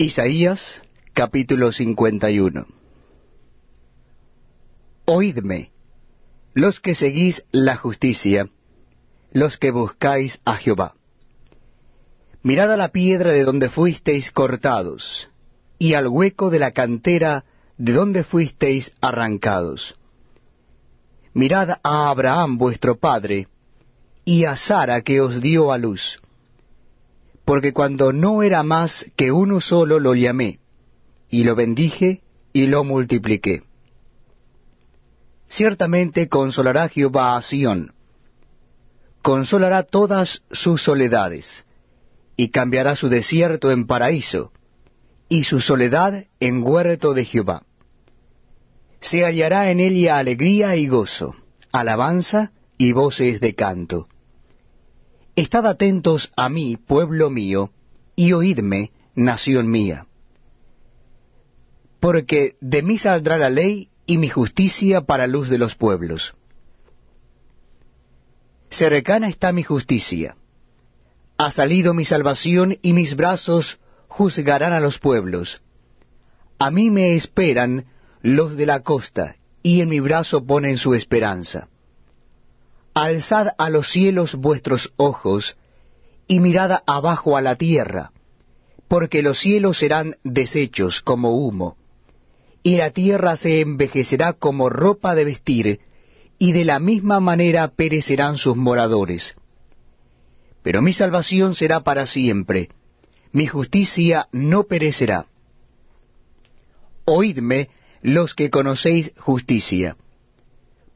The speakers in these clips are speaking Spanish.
Isaías capítulo 51 Oídme, los que seguís la justicia, los que buscáis a Jehová. Mirad a la piedra de donde fuisteis cortados, y al hueco de la cantera de donde fuisteis arrancados. Mirad a Abraham vuestro padre, y a Sara que os dio a luz. Porque cuando no era más que uno solo lo llamé, y lo bendije y lo multipliqué. Ciertamente consolará Jehová a Sión, consolará todas sus soledades, y cambiará su desierto en paraíso, y su soledad en huerto de Jehová. Se hallará en ella alegría y gozo, alabanza y voces de canto. Estad atentos a mí, pueblo mío, y oídme, nación mía. Porque de mí saldrá la ley y mi justicia para luz de los pueblos. Cercana está mi justicia. Ha salido mi salvación y mis brazos juzgarán a los pueblos. A mí me esperan los de la costa, y en mi brazo ponen su esperanza. Alzad a los cielos vuestros ojos, y mirad abajo a la tierra, porque los cielos serán deshechos como humo, y la tierra se envejecerá como ropa de vestir, y de la misma manera perecerán sus moradores. Pero mi salvación será para siempre, mi justicia no perecerá. Oídme los que conocéis justicia,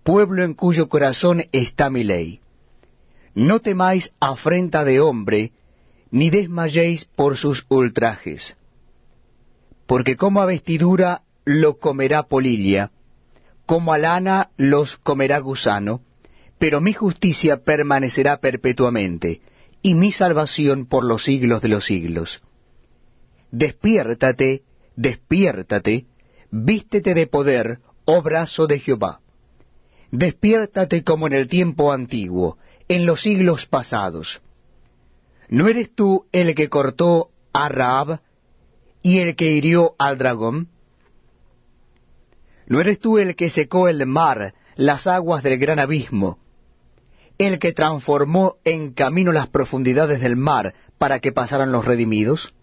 pueblo en cuyo corazón está mi ley. No temáis afrenta de hombre, ni desmayéis por sus ultrajes. Porque como a vestidura lo comerá polilla, como a lana los comerá gusano, pero mi justicia permanecerá perpetuamente, y mi salvación por los siglos de los siglos. Despiértate, despiértate, vístete de poder, oh brazo de Jehová. Despiértate como en el tiempo antiguo, en los siglos pasados. ¿No eres tú el que cortó a Raab y el que hirió al dragón? ¿No eres tú el que secó el mar, las aguas del gran abismo, el que transformó en camino las profundidades del mar para que pasaran los redimidos?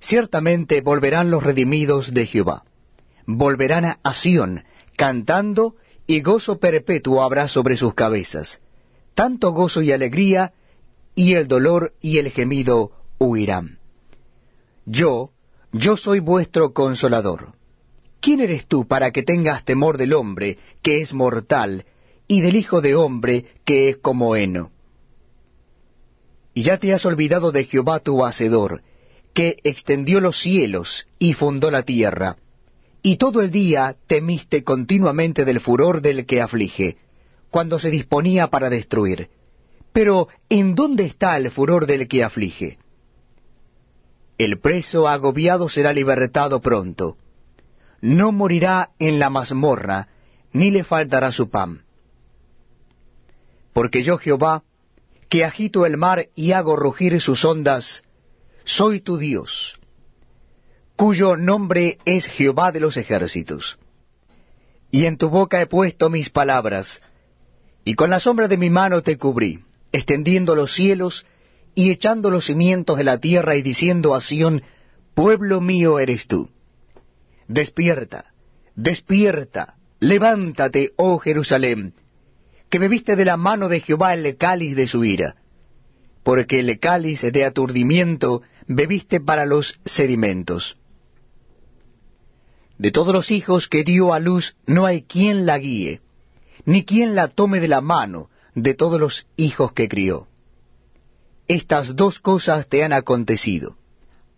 Ciertamente volverán los redimidos de Jehová, volverán a Sión, cantando, y gozo perpetuo habrá sobre sus cabezas, tanto gozo y alegría, y el dolor y el gemido huirán. Yo, yo soy vuestro consolador. ¿Quién eres tú para que tengas temor del hombre, que es mortal, y del Hijo de hombre, que es como heno? Y ya te has olvidado de Jehová tu Hacedor, que extendió los cielos y fundó la tierra, y todo el día temiste continuamente del furor del que aflige, cuando se disponía para destruir. Pero, ¿en dónde está el furor del que aflige? El preso agobiado será libertado pronto no morirá en la mazmorra, ni le faltará su pan. Porque yo Jehová, que agito el mar y hago rugir sus ondas, soy tu Dios, cuyo nombre es Jehová de los ejércitos. Y en tu boca he puesto mis palabras, y con la sombra de mi mano te cubrí, extendiendo los cielos y echando los cimientos de la tierra y diciendo a Sión, pueblo mío eres tú. Despierta, despierta, levántate, oh Jerusalén, que bebiste de la mano de Jehová el cáliz de su ira, porque el cáliz de aturdimiento bebiste para los sedimentos. De todos los hijos que dio a luz no hay quien la guíe, ni quien la tome de la mano de todos los hijos que crió. Estas dos cosas te han acontecido,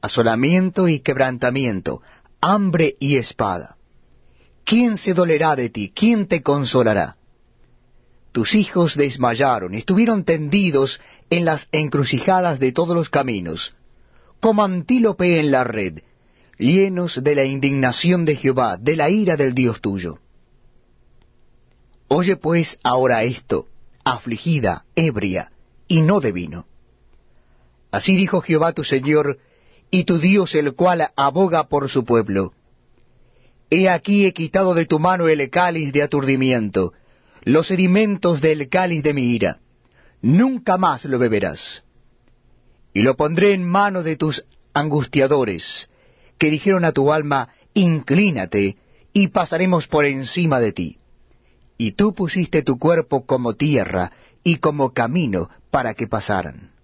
asolamiento y quebrantamiento, hambre y espada. ¿Quién se dolerá de ti? ¿Quién te consolará? Tus hijos desmayaron, estuvieron tendidos en las encrucijadas de todos los caminos, como antílope en la red, llenos de la indignación de Jehová, de la ira del Dios tuyo. Oye pues ahora esto, afligida, ebria, y no de vino. Así dijo Jehová tu Señor, y tu Dios el cual aboga por su pueblo. He aquí he quitado de tu mano el cáliz de aturdimiento, los sedimentos del cáliz de mi ira. Nunca más lo beberás. Y lo pondré en mano de tus angustiadores, que dijeron a tu alma, inclínate, y pasaremos por encima de ti. Y tú pusiste tu cuerpo como tierra y como camino para que pasaran.